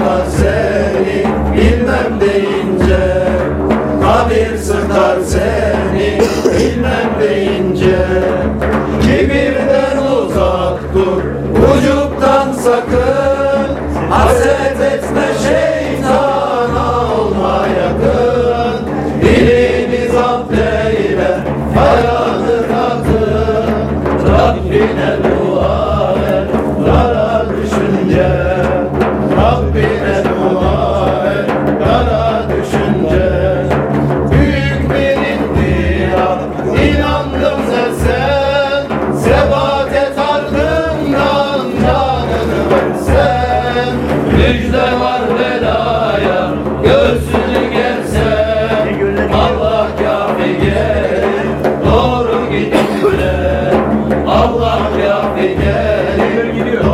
sıkar seni bilmem deyince Kabir sıkar seni bilmem deyince. Kibirden uzak dur Ucuktan sakın Haset etme şeytana olma yakın. Dilini zapt eyle Ayağını takın Rabbine dua et Kara düşünce Müjde var belaya göğsünü gelse Allah kafi gelir doğru gidince Allah kafi gelir gidiyor.